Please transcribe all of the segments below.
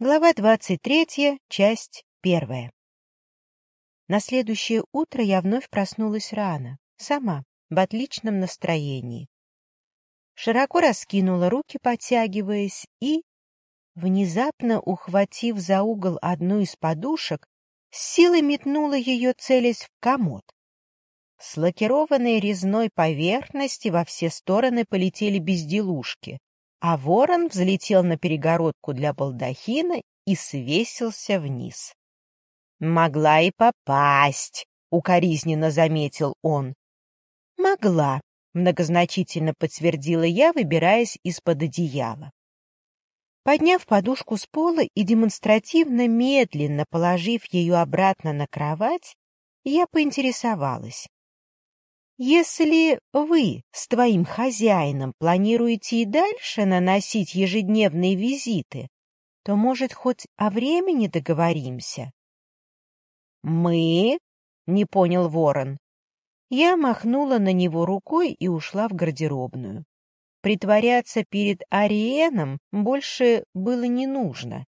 Глава 23, часть 1. На следующее утро я вновь проснулась рано, сама, в отличном настроении. Широко раскинула руки, подтягиваясь, и, внезапно ухватив за угол одну из подушек, с силой метнула ее, целясь в комод. С лакированной резной поверхности во все стороны полетели безделушки, а ворон взлетел на перегородку для балдахина и свесился вниз. «Могла и попасть», — укоризненно заметил он. «Могла», — многозначительно подтвердила я, выбираясь из-под одеяла. Подняв подушку с пола и демонстративно медленно положив ее обратно на кровать, я поинтересовалась. Если вы с твоим хозяином планируете и дальше наносить ежедневные визиты, то, может, хоть о времени договоримся? — Мы? — не понял ворон. Я махнула на него рукой и ушла в гардеробную. Притворяться перед Ариеном больше было не нужно,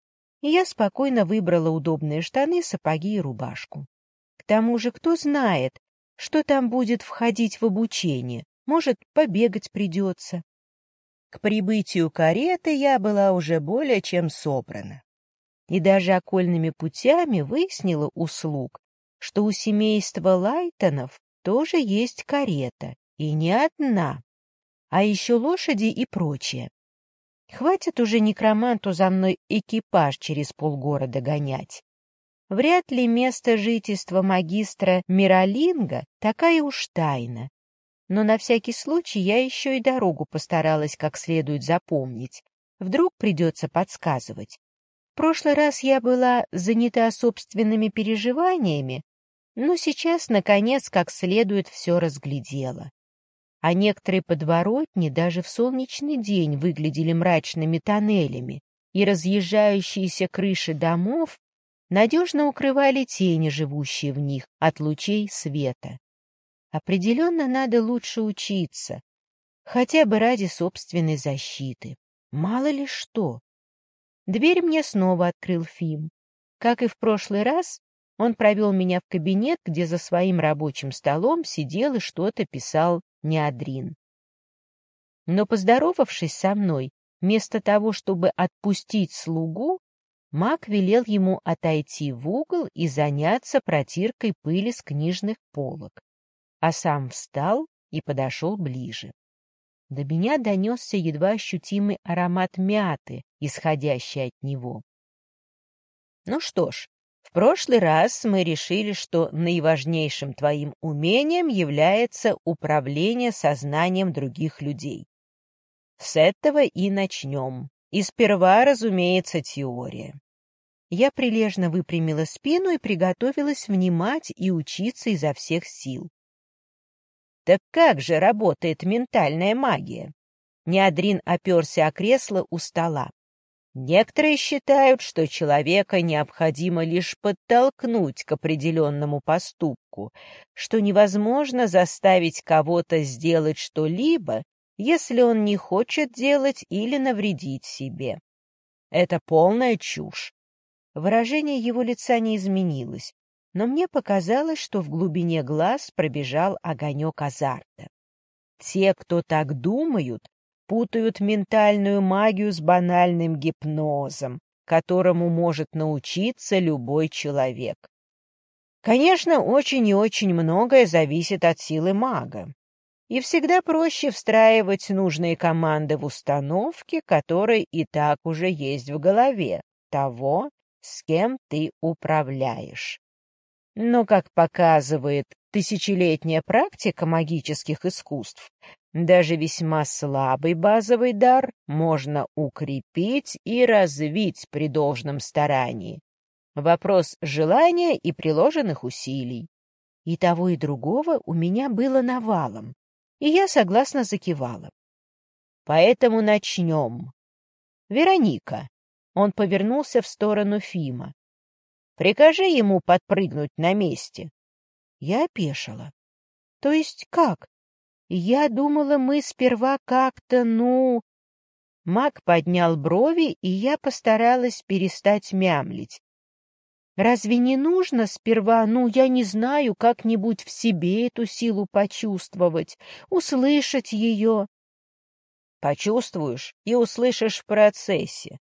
и я спокойно выбрала удобные штаны, сапоги и рубашку. К тому же, кто знает, что там будет входить в обучение? Может, побегать придется. К прибытию кареты я была уже более чем собрана. И даже окольными путями выяснила услуг, что у семейства Лайтонов тоже есть карета, и не одна, а еще лошади и прочее. Хватит уже некроманту за мной экипаж через полгорода гонять. Вряд ли место жительства магистра Миралинга такая уж тайна. Но на всякий случай я еще и дорогу постаралась как следует запомнить. Вдруг придется подсказывать. В прошлый раз я была занята собственными переживаниями, но сейчас, наконец, как следует все разглядела. А некоторые подворотни даже в солнечный день выглядели мрачными тоннелями, и разъезжающиеся крыши домов надежно укрывали тени, живущие в них, от лучей света. Определенно надо лучше учиться, хотя бы ради собственной защиты. Мало ли что. Дверь мне снова открыл Фим. Как и в прошлый раз, он провел меня в кабинет, где за своим рабочим столом сидел и что-то писал Неадрин. Но, поздоровавшись со мной, вместо того, чтобы отпустить слугу, Маг велел ему отойти в угол и заняться протиркой пыли с книжных полок, а сам встал и подошел ближе. До меня донесся едва ощутимый аромат мяты, исходящий от него. Ну что ж, в прошлый раз мы решили, что наиважнейшим твоим умением является управление сознанием других людей. С этого и начнем. И сперва, разумеется, теория. Я прилежно выпрямила спину и приготовилась внимать и учиться изо всех сил. Так как же работает ментальная магия? Неадрин оперся о кресло у стола. Некоторые считают, что человека необходимо лишь подтолкнуть к определенному поступку, что невозможно заставить кого-то сделать что-либо, если он не хочет делать или навредить себе. Это полная чушь. Выражение его лица не изменилось, но мне показалось, что в глубине глаз пробежал огонек азарта. Те, кто так думают, путают ментальную магию с банальным гипнозом, которому может научиться любой человек. Конечно, очень и очень многое зависит от силы мага. И всегда проще встраивать нужные команды в установки, которые и так уже есть в голове того, с кем ты управляешь. Но, как показывает тысячелетняя практика магических искусств, даже весьма слабый базовый дар можно укрепить и развить при должном старании. Вопрос желания и приложенных усилий. И того, и другого у меня было навалом, и я согласно закивала. Поэтому начнем. Вероника, он повернулся в сторону Фима. «Прикажи ему подпрыгнуть на месте». Я опешила. «То есть как? Я думала, мы сперва как-то, ну...» Мак поднял брови, и я постаралась перестать мямлить. Разве не нужно сперва, ну, я не знаю, как-нибудь в себе эту силу почувствовать, услышать ее? Почувствуешь и услышишь в процессе.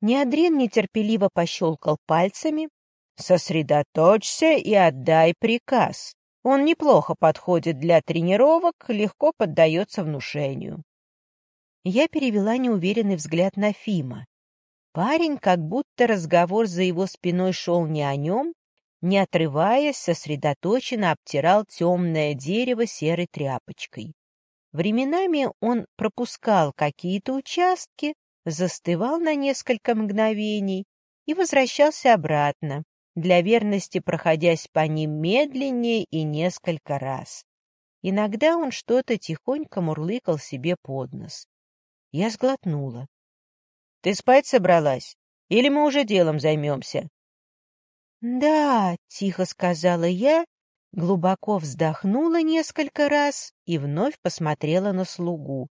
Неодрин нетерпеливо пощелкал пальцами. Сосредоточься и отдай приказ. Он неплохо подходит для тренировок, легко поддается внушению. Я перевела неуверенный взгляд на Фима. Парень, как будто разговор за его спиной шел не о нем, не отрываясь, сосредоточенно обтирал темное дерево серой тряпочкой. Временами он пропускал какие-то участки, застывал на несколько мгновений и возвращался обратно, для верности проходясь по ним медленнее и несколько раз. Иногда он что-то тихонько мурлыкал себе под нос. Я сглотнула. Ты спать собралась? Или мы уже делом займемся?» «Да», — тихо сказала я, глубоко вздохнула несколько раз и вновь посмотрела на слугу.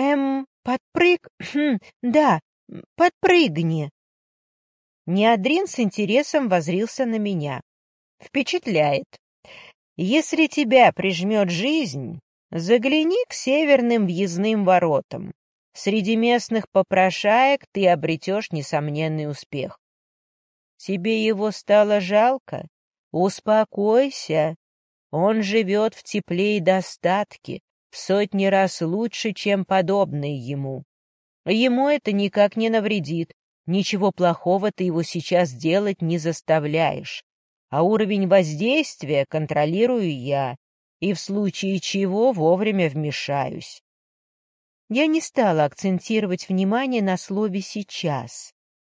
«Эм, подпрыг... Хм, да, подпрыгни». Неодрин с интересом возрился на меня. «Впечатляет. Если тебя прижмет жизнь, загляни к северным въездным воротам. Среди местных попрошаек ты обретешь несомненный успех. Тебе его стало жалко? Успокойся. Он живет в тепле и достатке, в сотни раз лучше, чем подобные ему. Ему это никак не навредит, ничего плохого ты его сейчас делать не заставляешь. А уровень воздействия контролирую я, и в случае чего вовремя вмешаюсь. Я не стала акцентировать внимание на слове «сейчас»,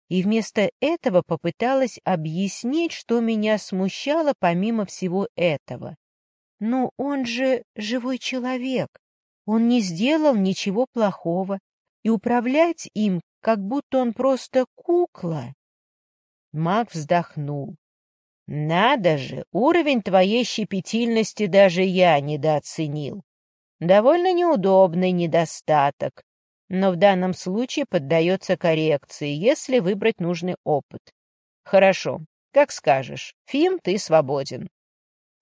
и вместо этого попыталась объяснить, что меня смущало помимо всего этого. Но он же живой человек, он не сделал ничего плохого, и управлять им, как будто он просто кукла. Маг вздохнул. «Надо же, уровень твоей щепетильности даже я недооценил. Довольно неудобный недостаток, но в данном случае поддается коррекции, если выбрать нужный опыт. Хорошо, как скажешь. Фим, ты свободен.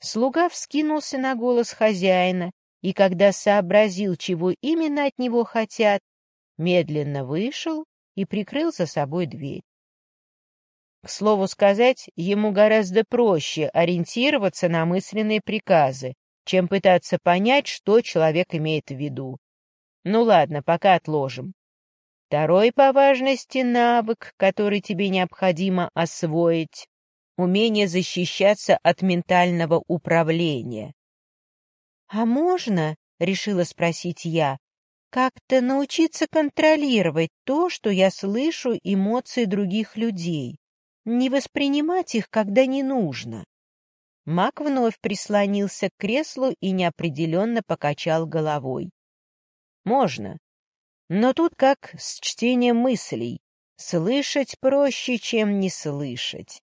Слуга вскинулся на голос хозяина, и когда сообразил, чего именно от него хотят, медленно вышел и прикрыл за собой дверь. К слову сказать, ему гораздо проще ориентироваться на мысленные приказы, чем пытаться понять, что человек имеет в виду. Ну ладно, пока отложим. Второй по важности навык, который тебе необходимо освоить — умение защищаться от ментального управления. — А можно, — решила спросить я, — как-то научиться контролировать то, что я слышу эмоции других людей, не воспринимать их, когда не нужно? Мак вновь прислонился к креслу и неопределенно покачал головой. «Можно. Но тут как с чтением мыслей. Слышать проще, чем не слышать.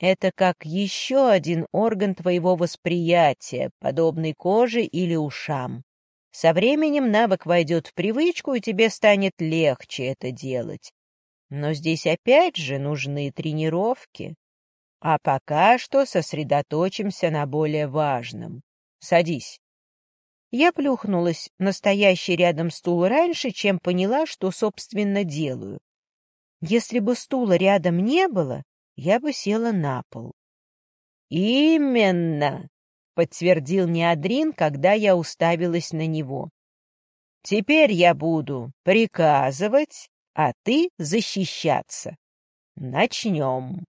Это как еще один орган твоего восприятия, подобный коже или ушам. Со временем навык войдет в привычку, и тебе станет легче это делать. Но здесь опять же нужны тренировки. А пока что сосредоточимся на более важном. Садись. Я плюхнулась на стоящий рядом стул раньше, чем поняла, что, собственно, делаю. Если бы стула рядом не было, я бы села на пол. «Именно!» — подтвердил Неодрин, когда я уставилась на него. «Теперь я буду приказывать, а ты защищаться. Начнем!»